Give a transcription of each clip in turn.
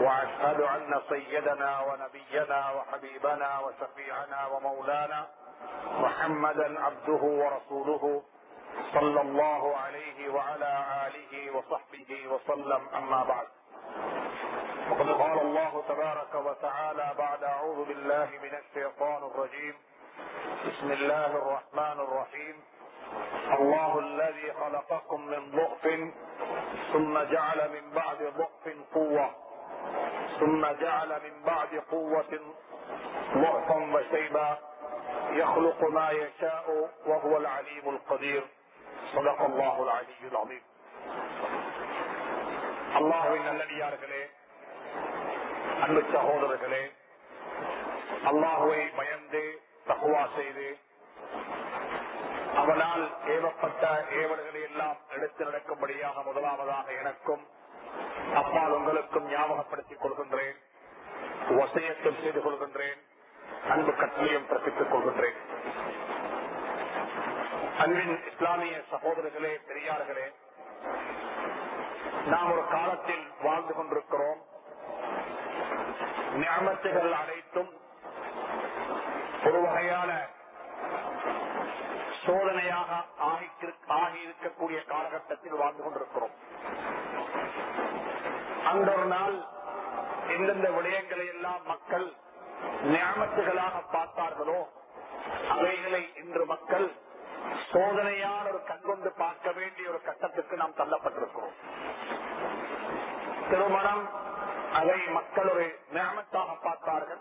وأشهد أن سيدنا ونبينا وحبيبنا وشفيعنا ومولانا محمدا عبده ورسوله صلى الله عليه وعلى آله وصحبه وسلم. أما بعد وقد قال الله تبارك وتعالى بعد أعوذ بالله من الشيطان الرجيم. بسم الله الرحمن الرحيم. الله الذي خلقكم من ضعف ثم جعل من بعد ضعف قوة. ثم جعل من بعد قوة ضعفا وشيبا يخلق ما يشاء وهو العليم القدير صدق الله العلي العظيم அல்லாஹுவின் நல்லடியார்களே அன்பு சகோதரர்களே அல்லாஹுவை பயந்து தகுவா செய்து அவனால் ஏவப்பட்ட ஏவல்களை எல்லாம் எடுத்து நடக்கும்படியாக முதலாவதாக எனக்கும் அப்பால் உங்களுக்கும் ஞாபகப்படுத்திக் கொள்கின்றேன். வசையத்தில் செய்து கொள்கின்றேன். அன்பு கட்டளையும் பிறப்பித்துக் கொள்கின்றேன். அன்பின் இஸ்லாமிய சகோதரர்களே பெரியார்களே நாம் ஒரு காலத்தில் வாழ்ந்து கொண்டிருக்கிறோம். ஞாபகத்துகள் அனைத்தும் ஒரு வகையான சோதனையாக ஆகியிருக்கக்கூடிய காலகட்டத்தில் வாழ்ந்து கொண்டிருக்கிறோம். அந்த ஒரு நாள் எந்தெந்த விடயங்களை எல்லாம் மக்கள் ஞாபகத்துகளாக பார்த்தார்களோ அவைகளை இன்று மக்கள் சோதனையான ஒரு கண்கொண்டு பார்க்க வேண்டிய ஒரு கட்டத்துக்கு நாம் தள்ளப்பட்டிருக்கிறோம். திருமணம் அதை மக்கள் ஒரு நியமத்தாக பார்த்தார்கள்.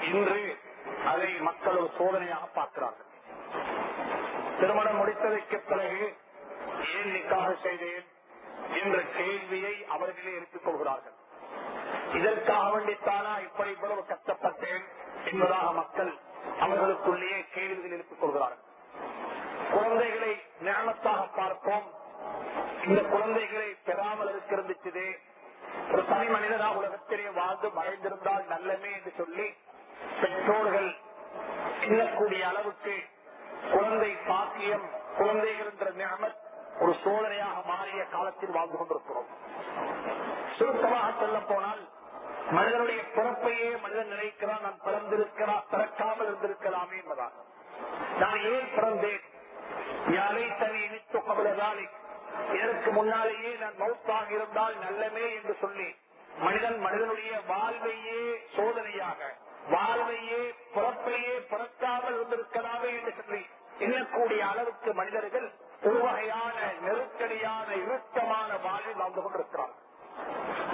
இன்று அதை மக்கள் ஒரு சோதனையாக பார்க்கிறார்கள். திருமணம் முடித்ததற்கு பிறகு ஏன் நிக்காக செய்தேன்? என்ற கேள்வியை அவர்களே எடுத்துக் கொள்கிறார்கள். இதற்காக வேண்டித்தானா இப்படி இவ்வளவு கஷ்டப்பட்டேன் என்பதாக மக்கள் அவர்களுக்குள்ளேயே கேள்விகள் எடுத்துக் கொள்கிறார்கள். குழந்தைகளை ஞானத்தாக பார்ப்போம். இந்த குழந்தைகளை பெறாமல் இருக்கிருந்துச்சதே ஒரு தனி மனிதனாக உலகத்திலே வாழ்ந்து மறைந்திருந்தால் நல்லமே என்று சொல்லி பெற்றோர்கள் எண்ணக்கூடிய அளவுக்கு குழந்தை பாக்கியம் குழந்தைகள் என்ற ஒரு சோதனையாக மாறிய காலத்தில் வாழ்ந்து கொண்டிருக்கிறோம். சுருக்கமாக சொல்ல போனால் மனிதனுடைய பிறப்பையே மனிதன் நினைக்கிறான் நான் பிறந்திருக்கிறா பிறக்காமல் இருந்திருக்கலாமே என்பதாக நான் ஏன் பிறந்தேன்? யாரை தனி இனித்து கவலதாலே இதற்கு முன்னாலேயே நான் மௌத்தாக இருந்தால் நல்லமே என்று சொல்லி மனிதன் மனிதனுடைய வாழ்வையே சோதனையாக வாழ்வையே பிறப்பையே பிறக்காமல் இருந்திருக்கலாமே என்று சொல்லி எண்ணக்கூடிய அளவுக்கு மனிதர்கள் ஒரு வகையான நெருக்கடியான இறுக்கமான வாழ்வில் வாழ்ந்து கொண்டிருக்கிறார்.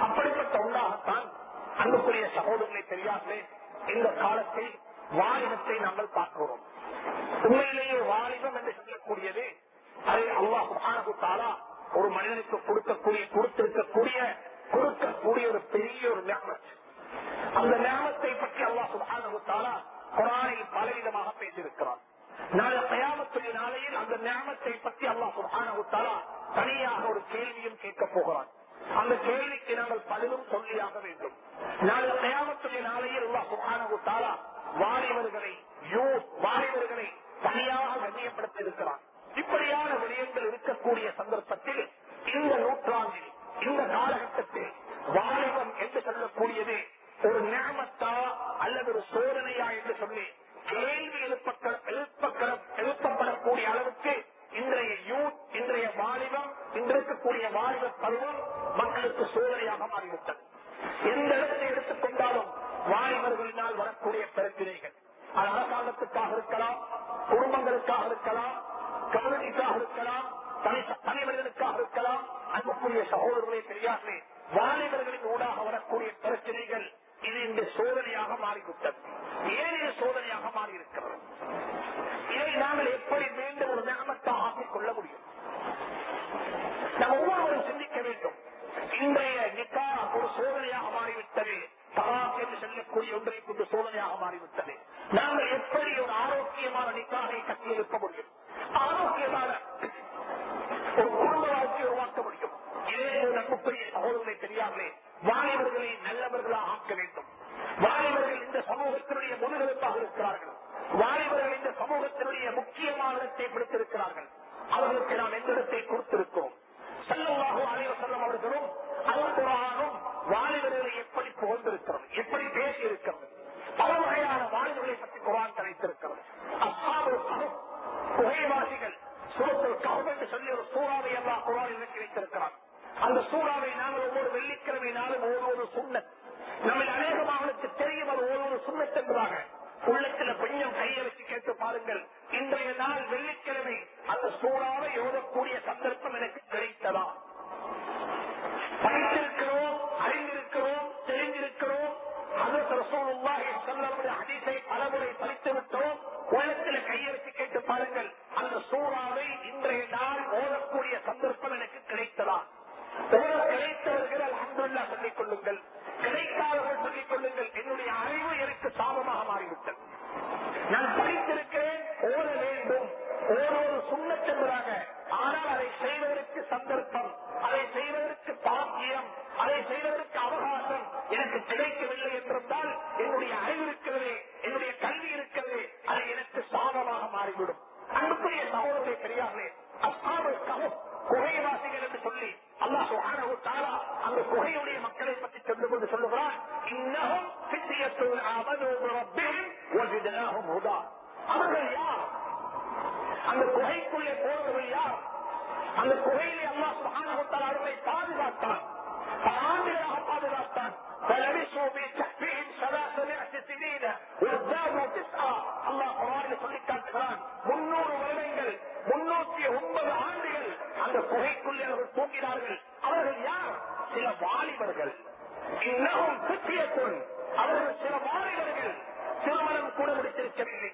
அப்படிப்பட்ட ஒன்றாகத்தான் அன்புக்குரிய சகோதரர்களை தெரியாமலே இந்த காலத்தில் வாலிபத்தை நாங்கள் பார்க்கிறோம். உண்மையிலேயே வாலிபம் என்று சொல்லக்கூடியது அதை அல்லாஹு தாலா ஒரு மனிதனுக்கு கொடுக்கக்கூடிய கொடுத்திருக்கக்கூடிய கொடுக்கக்கூடிய ஒரு பெரிய ஒரு ஞாபகம் அந்த நியமத்தை பற்றி அல்லாஹு தாலா குரானில் பலவிதமாக பேசியிருக்கிறார் நாளை கயாமத்துடைய நாளையில் அந்த நியமத்தை பற்றி அல்லாஹு தாலா தனியாக ஒரு கேள்வியும் கேட்க போகிறான். அந்த கேள்விக்கு நாங்கள் பதிலும் சொல்லியாக வேண்டும். நாளை கயாமத்துடைய நாளையில் அல்லாஹு தாலா வாலிபர்களை யூத் வாலிபர்களை தனியாக கண்ணியப்படுத்த இருக்கிறான். இப்படியான விடயங்கள் இருக்கக்கூடிய சந்தர்ப்பத்தில் இந்த நூற்றாண்டில் இந்த காலகட்டத்தில் வாலிபம் என்று சொல்லக்கூடியது ஒரு நியமத்தா அல்லது ஒரு சோதனையா என்று சொல்லி கேள்வி எழுப்பப்படக்கூடிய அளவுக்கு இன்றைய யூத் இன்றைய வாலிபம் இன்றிருக்கக்கூடிய வாலிப பருவம் மக்களுக்கு சோதனையாக மாறிவிட்டது. எந்த இடத்தை எடுத்துக்கொண்டாலும் வாலிபர்களினால் வரக்கூடிய பிரச்சனைகள். அது அரசாங்கத்துக்காக இருக்கலாம் குடும்பங்களுக்காக இருக்கலாம் கம்யூனிட்டிக்காக இருக்கலாம் தனி இருக்கலாம் அன்புக்குரிய சகோதரர்களே தெரியாது வாலிபர்களின் ஊடாக வரக்கூடிய பிரச்சனைகள் இது இந்த சோதனையாக மாறிவிட்டது. ஏன் இது சோதனையாக மாறியிருக்கிறது. இதை நாங்கள் எப்படி மீண்டும் ஒரு நியமத்தை ஆக்கிக் கொள்ள முடியும்? நம்ம ஒவ்வொருவரும் சிந்திக்க வேண்டும். இன்றைய நிக்கா ஒரு சோதனையாக மாறிவிட்டது. தலாக் என்று செல்லக்கூடிய ஒன்றை கொண்டு சோதனையாக மாறிவிட்டது. நாங்கள் எப்படி ஒரு ஆரோக்கியமான நிக்காரை கட்டியெழுப்ப முடியும்? ஆரோக்கியமான ஒரு குடும்ப வாழ்க்கையை உருவாக்க முடியும்? இதே போல் சகோதரர்களை தெரியாமலே வாலிபர்களை நல்லவர்களாக ஆக்க வேண்டும். வாலிபர்கள் இந்த சமூகத்தினுடைய முதுகெலுப்பாக இருக்கிறார்கள். வாலிபர்கள் இந்த சமூகத்தினுடைய முக்கியமான இடத்தை பிடித்திருக்கிறார்கள். அவர்களுக்கு நாம் எந்த இடத்தை அந்த சூறாவை நாங்கள் ஒவ்வொரு வெள்ளிக்கிழமை நாளும் ஒவ்வொரு சுண்ணத். நம்ம அநேகமாவனுக்கு தெரியும் அது ஒவ்வொரு சுண்ணத் என்பதாக. உள்ளத்துல கொஞ்சம் கையை வச்சு கேட்டு பாருங்கள். இன்றைய நாள் வெள்ளிக்கிழமை. அந்த சூறாவை ஓதக்கூடிய சந்தர்ப்பம் எனக்கு கிடைத்ததா? படித்திருக்கிறோம் அறிந்திருக்கிறோம் தெரிந்திருக்கிறோம். பலமுறை படித்து விட்டோம் உள்ளத்தில் கையெழுத்து கேட்டு பாருங்கள். அந்த சூறாவை இன்றைய அவர்கள் தூக்கினார்கள் அவர்கள் யார்? சில வாலிபர்கள். இன்னமும் சித்தியத்துள் அவர்கள் சில வாலிபர்கள். திருமணம் கூட முடித்திருக்கவில்லை.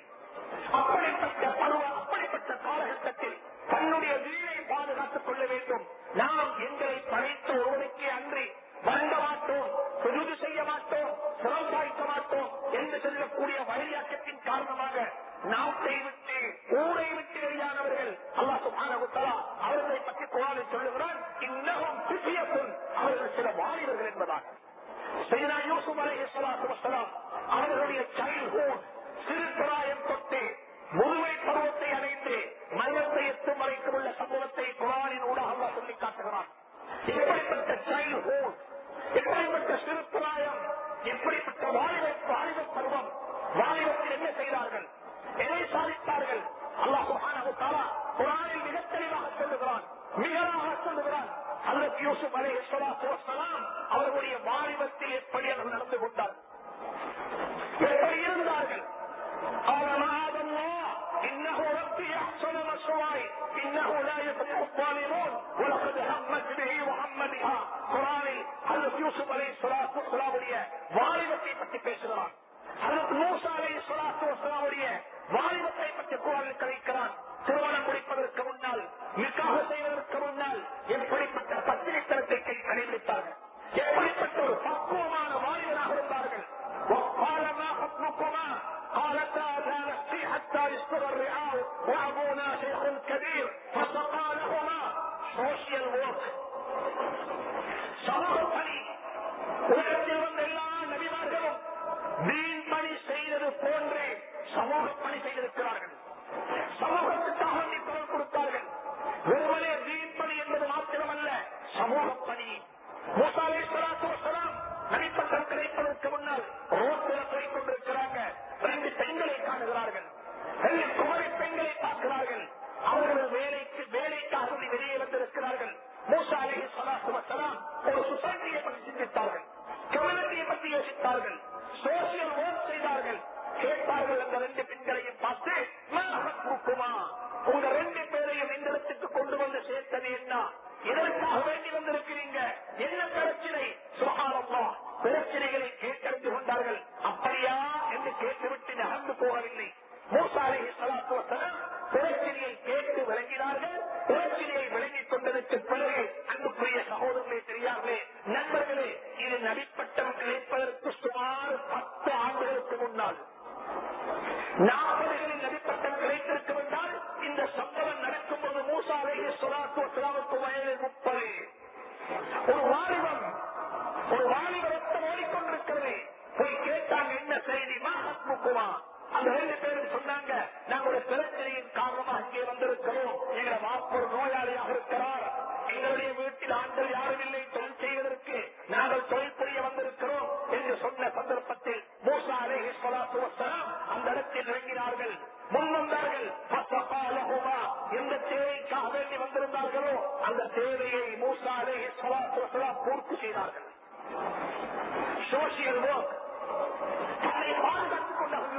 அப்படிப்பட்ட பருவ அப்படிப்பட்ட காலகட்டத்தில் தன்னுடைய வீடை பாதுகாத்துக் கொள்ள வேண்டும். الظالمون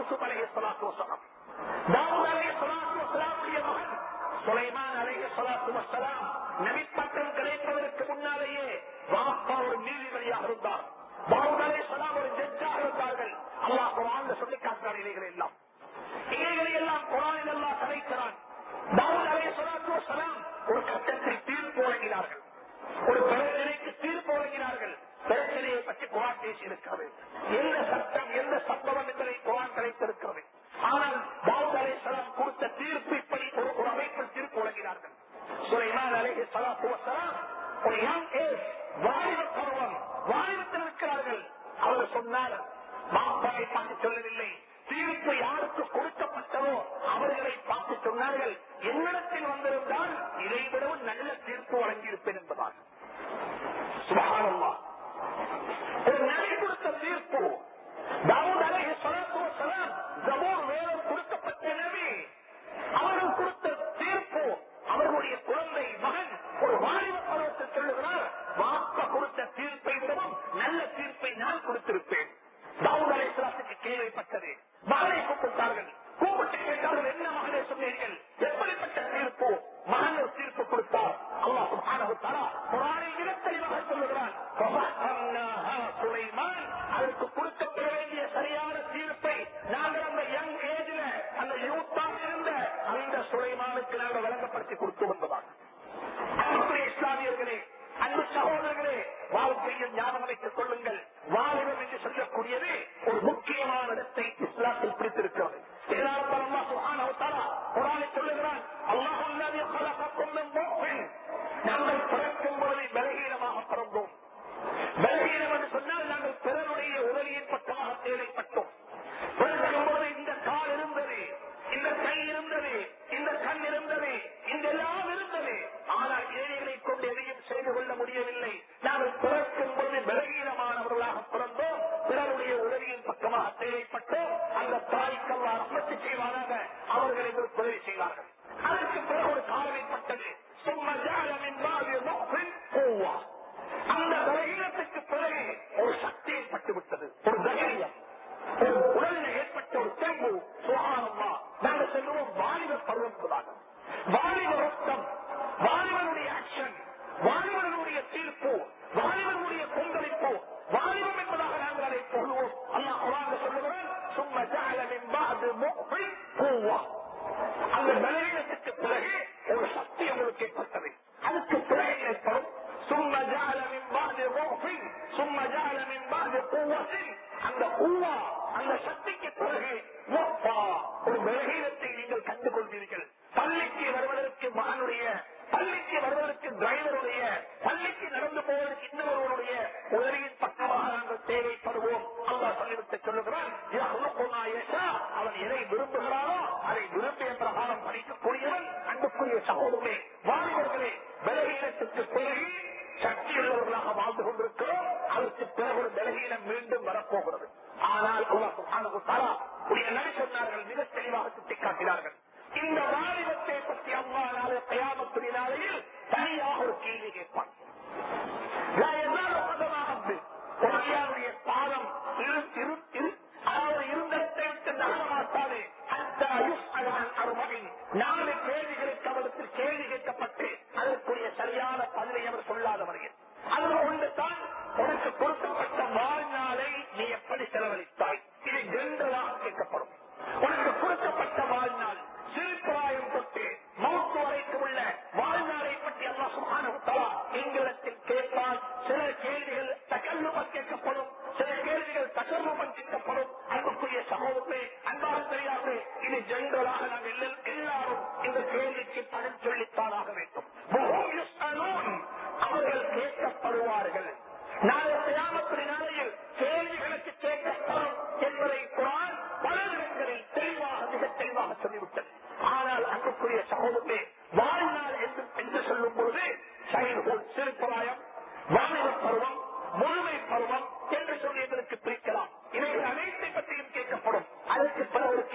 یوسف علیہ السلام کو سلام داؤد علیہ السلام کو سلام کیے محمد سلیمان علیہ السلام سلام نبی پتن کرے تو کنہ رہیے وہاں پر میری بڑی آہردہ داؤد علیہ السلام اور ججہ آہردہ اللہ قرآن نے سلی کاتنا رہی لے گرے اللہ۔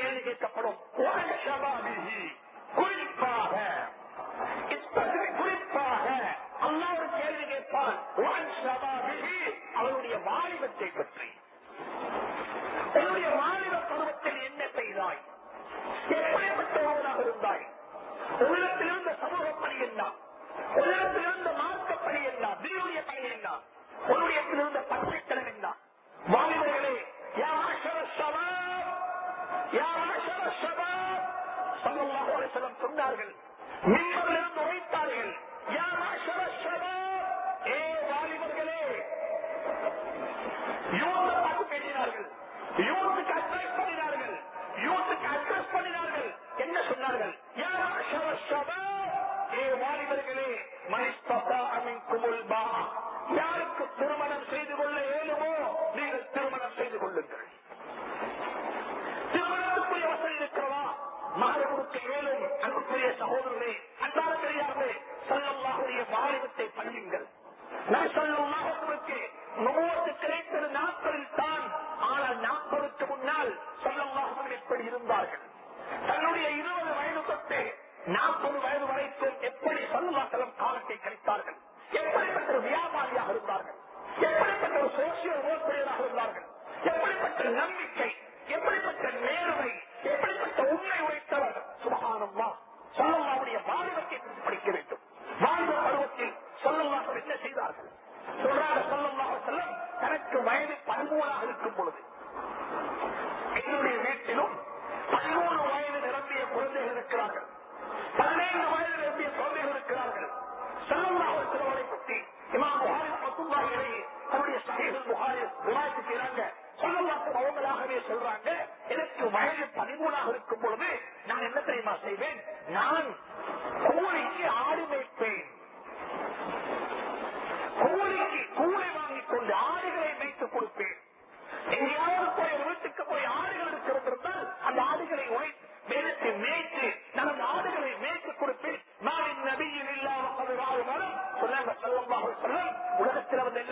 دینے کے کپڑوں کوئی شبا نہیں کوئی پا ہے اس پر بھی کوئی پا ہے اللہ اور کہنے کے پاس کوئی شبا نہیں اور ماری بچے پتری என்ன செய்தாய் எப்படிப்பட்டவர்களாக இருந்தாய் உள்ள नाक को डुबाए डुबाई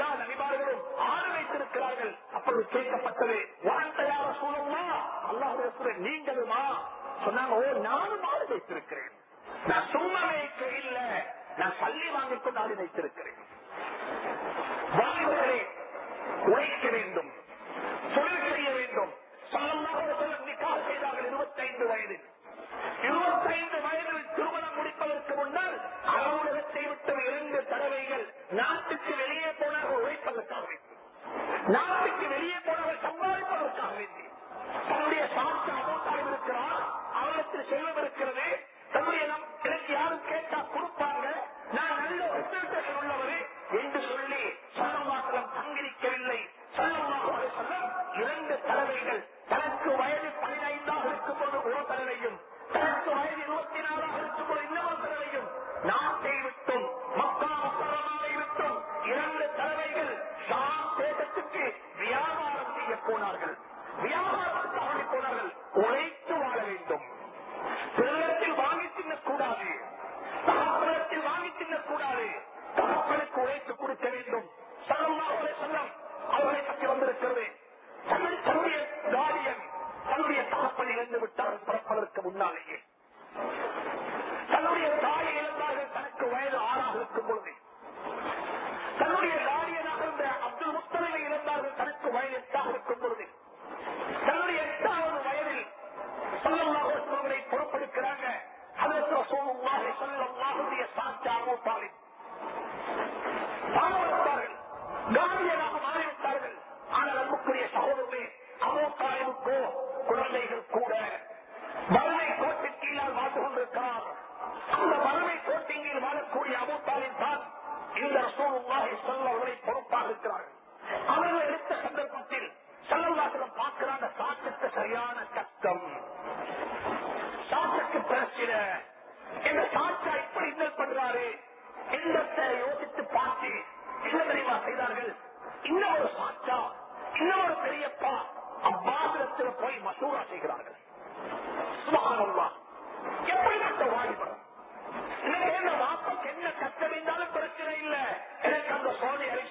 எல்லா நபிமார்களும் ஆறு வைத்திருக்கிறார்கள். அப்பொழுது கேட்கப்பட்டது வார்த்தையார சூழமா அல்லாஹ் நீங்களுமா? சொன்னாங்க ஓ நானும் ஆறு வைத்திருக்கிறேன். நான் சும்மா வைக்க இல்ல. நான் பள்ளி வாங்கிக் கொண்டு ஆறு வைத்திருக்கிறேன். வாழ்வுகளை உழைக்க வேண்டும்.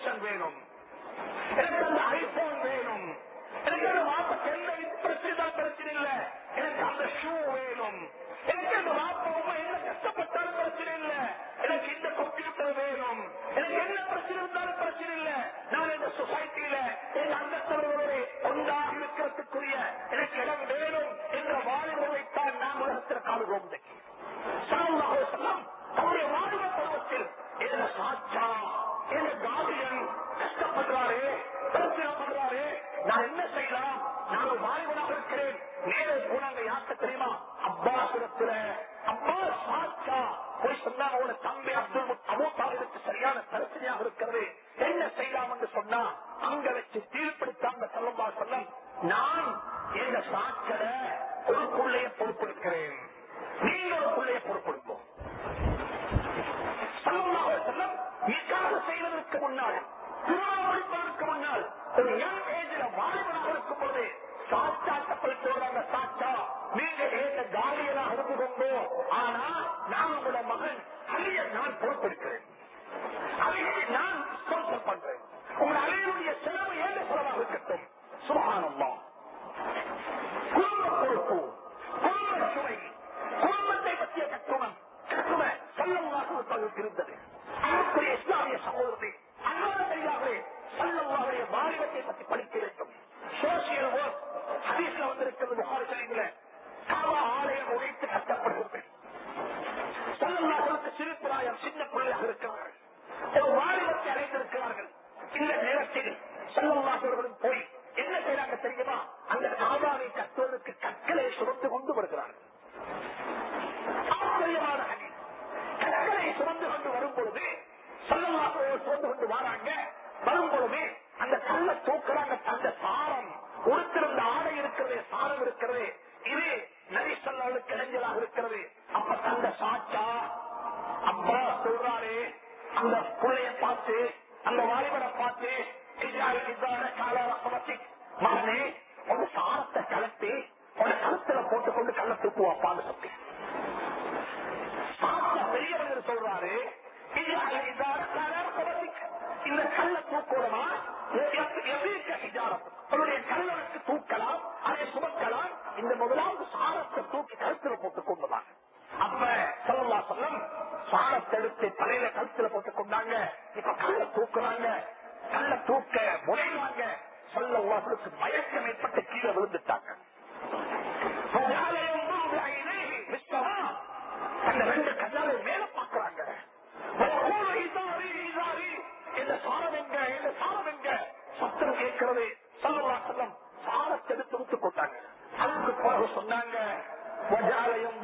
வேணும். எனக்கு அந்த ஐபோன் வேணும். எனக்கு அந்த வாப்பக்கு எந்த பிரச்சனை பிரச்சனை இல்ல. எனக்கு அந்த ஷூ வேணும். எனக்கு அந்த வாப்பா என்ன கஷ்டப்பட்டாலும் பிரச்சனை இல்ல. எனக்கு இந்த கம்ப்யூட்டர் வேணும். எனக்கு என்ன பிரச்சனை இருந்தாலும் பிரச்சனை இல்ல. நான் இந்த சொசைட்டியில என் அங்கத்தவர்களோட ஒன்றாக இருக்கிறதுக்குரிய எனக்கு இடம் வேணும் என்ற வாழ்வுகளைத்தான் நாம் உலகத்தில் காணுவோம். நீங்க ஏற்ற காலியலாக இருந்து கொண்டோ ஆனா நான் உங்களோட மகன் அரிய நான் பொறுப்பெடுக்கிறேன் அழியை நான் ஸ்பான்சர் பண்றேன் உங்கள் அழியனுடைய செலவு ஏழு செலவாக இருக்கட்டும் சுபஹானல்லா குடும்ப பொறுப்பு குடும்ப சுமை குடும்பத்தை பற்றிய கட்டுமன் கட்டுமை சல்லமாக இருந்தது அதற்குரிய இஸ்லாமிய சகோதரத்தை அன்றாட தெரியாமலே சல்லவாவுடைய வாலிபத்தை பற்றி படிக்க வேண்டும் சோசியல் ஒர்க் ஹதீஸ்ல வந்திருக்கிறது புகாரி சரிவில் காவா ஆலயம் உடைத்து கட்டப்படுகிறது சல்லல்லாஹுக்கு சிறு பிராயம் சின்ன பிள்ளையாக இருக்கிறார்கள் ஒரு வாலிபத்தை அடைந்திருக்கிறார்கள் இந்த நேரத்தில் சல்லல்லாஹர்களும் போய் என்ன செய்யறாங்க தெரியுமா அந்த காபாவை கட்டுவதற்கு கற்களை சுமந்து கொண்டு வருகிறார்கள் ஆச்சரியமான ஹதீஸ். கற்களை சுமந்து கொண்டு வரும் பொழுது சல்லல்லாஹு சுமந்து கொண்டு வராங்க வரும் பொழுது அந்த கல்ல தூக்குறாங்க அந்த சாரம் உடுத்திருந்த ஆடை இருக்கிறது சாரம் இருக்கிறது இது நரி சொல்லவளுக்கு இளைஞராக இருக்கிறது அப்ப தந்த சாச்சா அப்பா சொல்றாரு அந்த பிள்ளைய பார்த்து அந்த வாலிபரை பார்த்து இதாரு இதான கால ரசமத்தி மகனே உங்க சாரத்தை கலத்தி உங்க கழுத்துல போட்டுக்கொண்டு கள்ள தூக்குவாப்பான்னு சொல்லி. சாப்பிட்ட பெரியவர்கள் சொல்றாரு இந்த கல்ல தூக்கணுமா? உன்னுடைய கல்லனுக்கு தூக்கலாம் அதை சுமக்கலாம் இந்த முதலாவது சாரத்தை தூக்கி கழுத்துல போட்டுக் கொண்டுதான் அப்ப சொல்லா சொல்லம் சாரத்தை எடுத்து தலையில கழுத்துல போட்டுக் கொண்டாங்க இப்ப கல்ல தூக்குறாங்க. கல்ல தூக்க முறைவாங்க சொல்லவாசலுக்கு மயக்கம் ஏற்பட்டு கீழே விழுந்துட்டாங்க. அந்த ரெண்டு கண்ணாலை மேல பாக்குறாங்க இந்த சாரம் எங்க? இந்த சாரம் எங்க? சத்தம் கேட்கிறது. சொல்லலா சொல்லம் சாரத்தை எடுத்து விட்டு கொண்டாங்க. அதுக்கு பிறகு சொன்னாங்க வஜாலயம்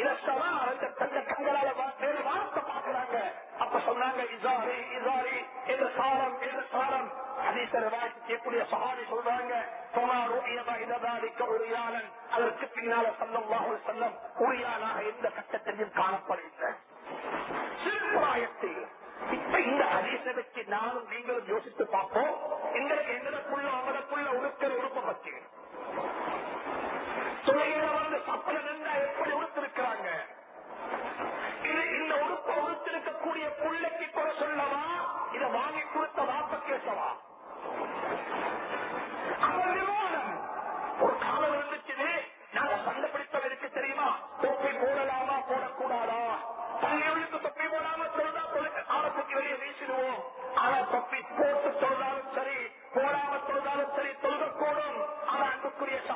இதெல்லாம் அந்த தங்க கண்களால வேறு வார்த்தை பார்க்கிறாங்க. அப்ப சொன்னாங்க இசாரி இசாரி என்ற சாரம் என்ற சாரம். அதீசர் வாய்க்கக்கூடிய சகாதி சொல்றாங்க உரியாளன் அதற்கு பின்னால சொல்லம் வாகுல் செல்லம் உரியானாக எந்த கட்டத்திலையும் காணப்படவில்லை சிறுபிராயத்தில் இப்ப இந்த ஹதீஸை வச்சு நானும் நீங்களும் யோசித்து பார்ப்போம் எங்களுக்கு எங்களுக்குள்ள அவனுக்குள்ள உடுக்கிற உறுப்பு பற்றி துறையில வந்து சப்பல நின்றா எப்படி உடுத்திருக்கிறாங்க இந்த உடுப்பை உடுத்திருக்கக்கூடிய புள்ளைக்கு கூட சொல்லவா இதை வாங்கி கொடுத்த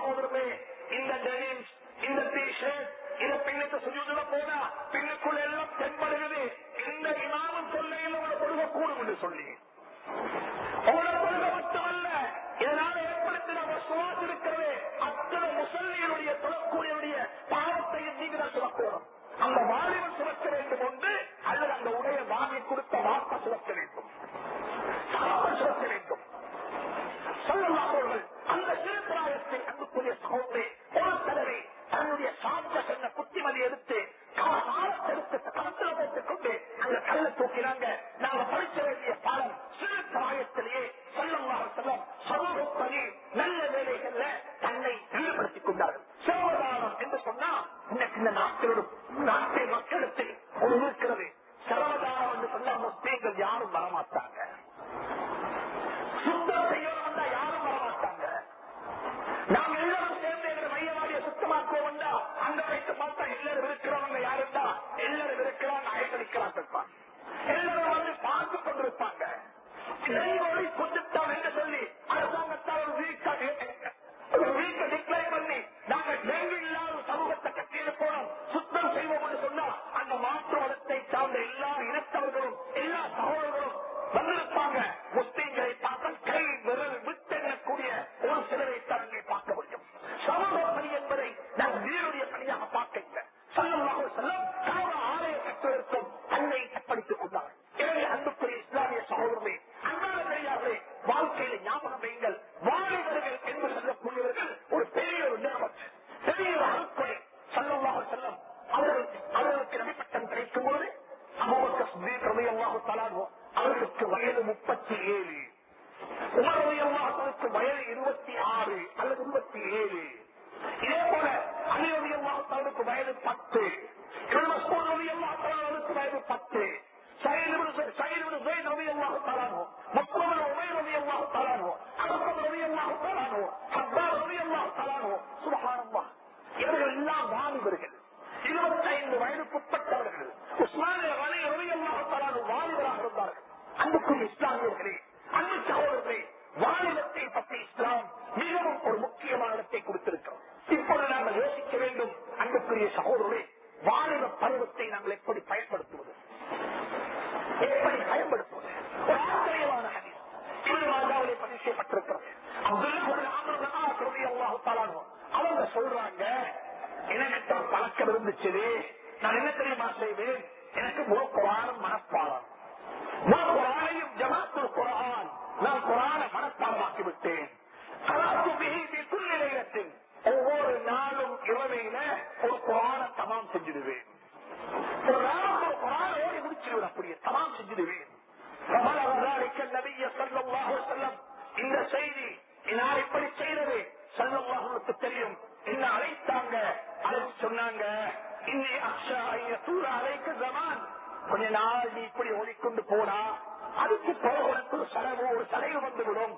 சகோதரமே இந்த டெனிம்ஸ் இந்த டிஷர்ட் இத பின்னுக்கு சுஜூதுல போனா பின்னுக்குள்ள எல்லாம் தென்படுகிறது. இந்த இமாமம் சொல்லையில் உங்களை கூடும் என்று சொல்லி. உங்களை தொழுக மட்டுமல்ல இதனால ஏற்படுத்தின சுவாஸ் இருக்கிறது. அத்தனை முசல்லியுடைய தொழக்கூடியவருடைய பாவத்தையும் நீங்க தான் சுமக்கணும். அந்த வாலிபன் சுமக்க வேண்டும் என்று அல்லது அந்த உடைய வாங்கி கொடுத்த வாப்ப சுமக்க செய்யறாங்க நாங்க படிக்க வேண்டிய பாடம் சிறு காயத்திலேயே செல்லம். செல்லம் சமூகப்பணி அல்லாஹு அவருக்கு வயது முப்பத்தி ஏழு. உமரவி அல்லாஹுக்கு வயது இருபத்தி ஆறு அல்லது இருபத்தி ஏழு. இதே போல அலிரவி அல்லாஹுக்கு வயது பத்து. அல்லாஹுக்கு வயது பத்து. மக்கள் ரவி அல்லாஹு தரானோ அரசு ரவி அல்லாஹு தரானோ செஞ்சிடுவேன். ஓடி முடிச்சிடுவேன் அப்படியே தமாம் செஞ்சிடுவேன். இந்த செய்தி நான் இப்படி செய்தது? செல்லவாகவுக்கு தெரியும். என்ன அழைத்தாங்க? அழைச்சு சொன்னாங்க இன்னி அக்ஷா தூர அழைக்க ஜமான். கொஞ்ச நாள் நீ இப்படி ஓடிக்கொண்டு போனா அதுக்கு பிறகு ஒரு செலவு ஒரு சலைவு வந்துவிடும்.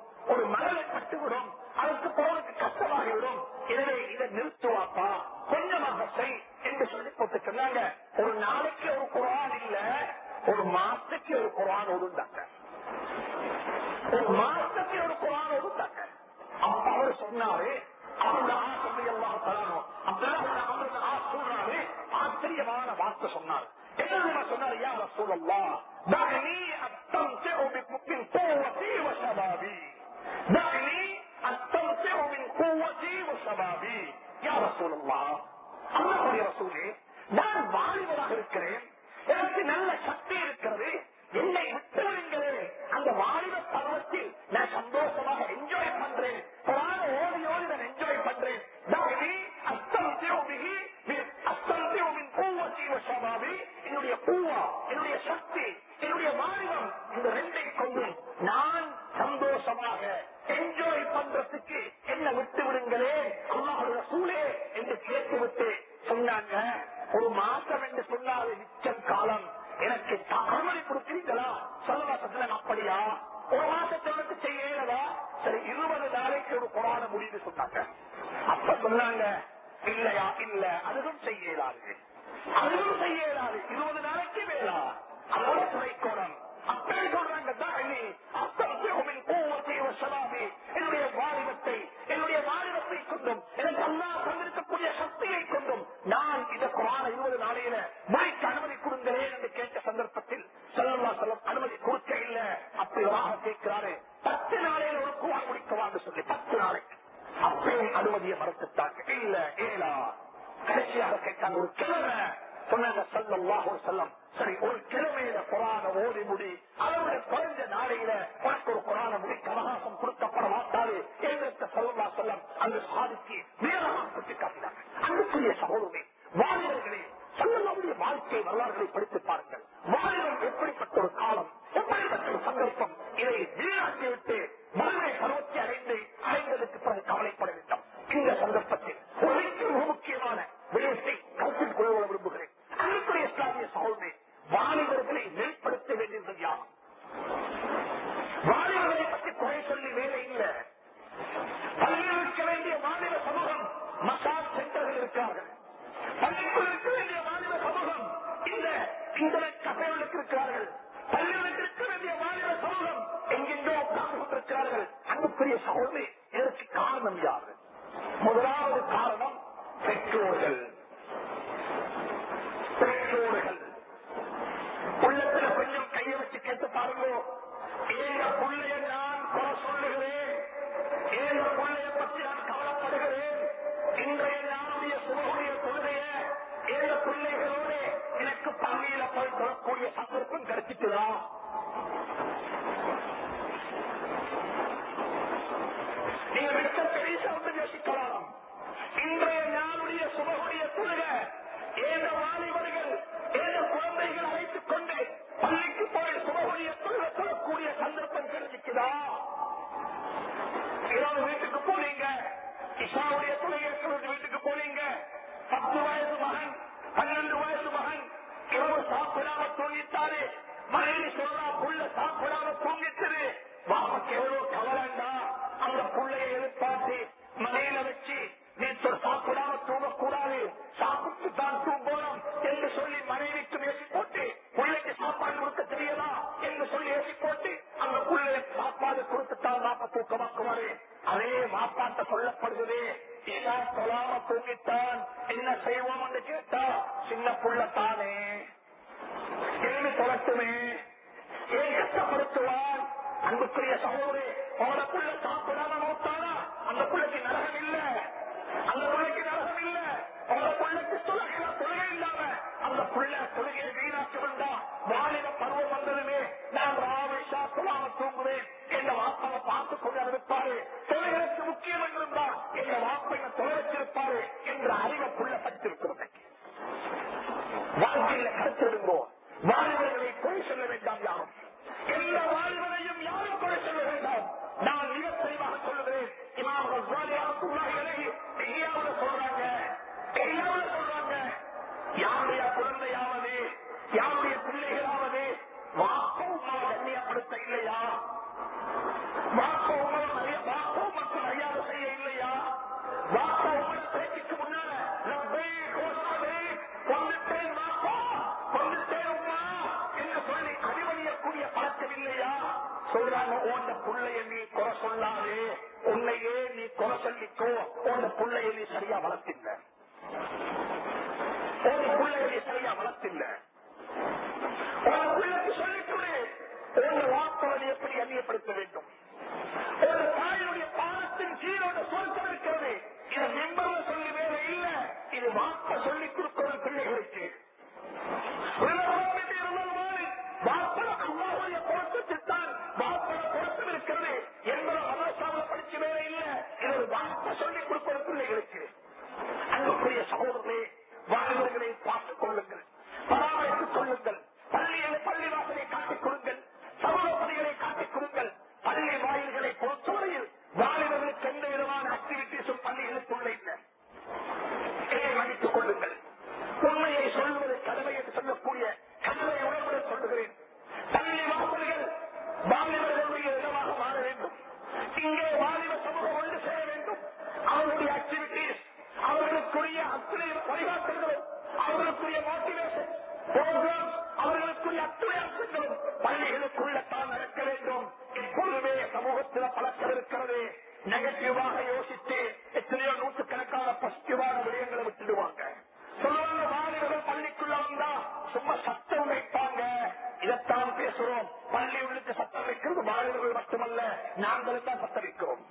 பள்ளியில போய் சந்தர்ப்பம் கிடைச்சிட்டுதா? நீங்க மிக்க பெரிய வந்து யோசிக்கலாம். இன்றைய நாளுடைய சுபகுடைய தொழுக. ஏத வாலிபர்கள் ஏத குழந்தைகள் அழைத்துக் கொண்டு பள்ளிக்கு போய் சுபகுடைய தொழுக சொல்லக்கூடிய சந்தர்ப்பம் கிடைச்சிக்குதா இரவு வீட்டுக்கு போனீங்க. இஷாவுடைய தொழில் வீட்டுக்கு போனீங்க பத்து வயசு மகன் பன்னெண்டு வயசு மகன் இரவு சாப்பிடாம தூங்கிட்டாரு மனைவி சொல்றா புள்ள சாப்பிடாம தூங்கிட்டு வாப்பக்கு எவ்வளவு கவலைண்டா? அந்த புள்ளைய எழுப்பாட்டி மனையில வச்சு நீ சாப்பிடாம தூங்கக்கூடாது. சாப்பிட்டு தான் தூங்கணும் என்று சொல்லி மனைவிக்கு பேசி போட்டு பிள்ளைக்கு சாப்பாடு கொடுக்க தெரியலா? என்று சொல்லி ஏசி போட்டு அந்த புள்ளைய சாப்பாடு கொடுத்துட்டான் மாப்ப தூக்கமாக்குவாரு. அதே மாப்பாட்ட சொல்லப்படுகிறது இதா சொல்லாம தூங்கிட்டான். என்ன செய்வோம்? என்று கேட்டா சின்ன புள்ள தானே. கஷ்டப்படுத்துவான் அன்புக்குரிய சகோதரே அவன புள்ள சாப்பிடாம நோத்தானா? அந்த புள்ளைக்கு நரகம் இல்ல. அந்த பிள்ளைக்கு நரகம் இல்ல. அவன பிள்ளைக்கு தொழுகை தொழுகை இல்லாம அந்த புள்ள தொழுகையை வீணாக்கி வந்தா வாலிப பருவம் வந்ததுமே நான் ராவிஷா தொழாம தூங்குவேன். என்ற வாப்பாவை பார்த்து கொண்டு இருப்பாரு தொழிலுக்கு முக்கியம் என்றிருந்தா எங்க வாப்பை தொலை வச்சிருப்பாரு என்ற அறிவை நாங்கள் தான் பத்தளிக்கிறோம்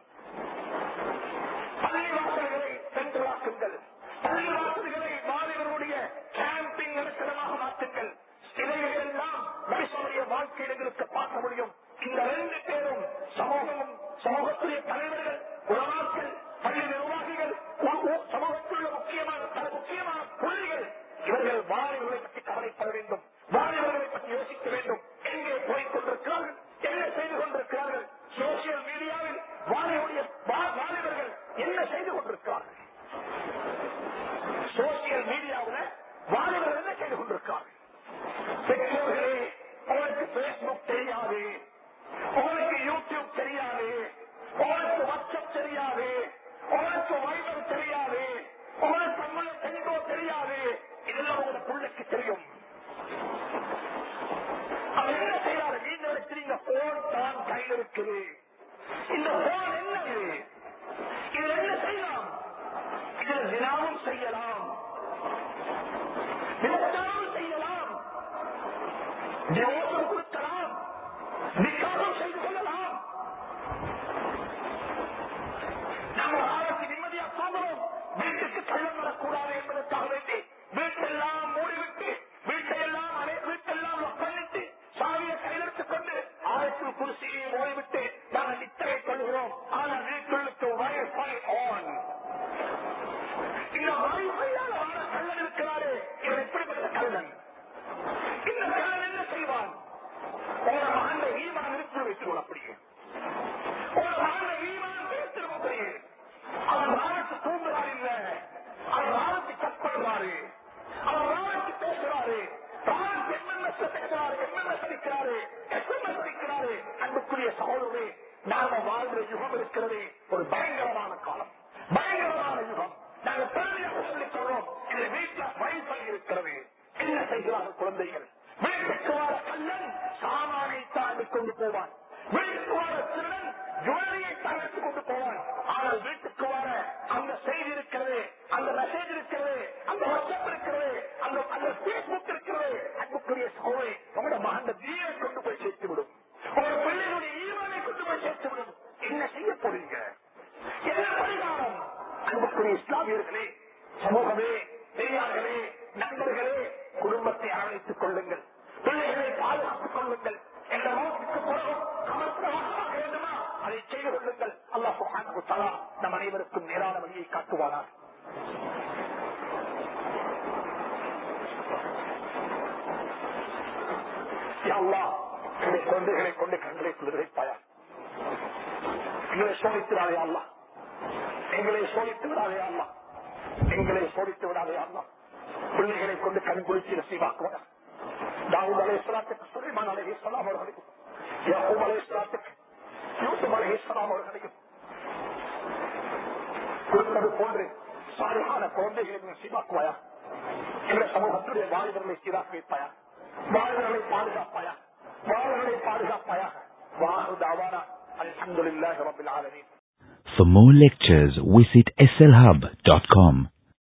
அன்புக்குரிய சோழை உங்களோட மகன் தீயை கொண்டு போய்